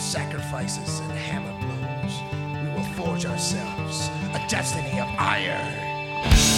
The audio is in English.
sacrifices and hammer blows, we will forge ourselves a destiny of iron.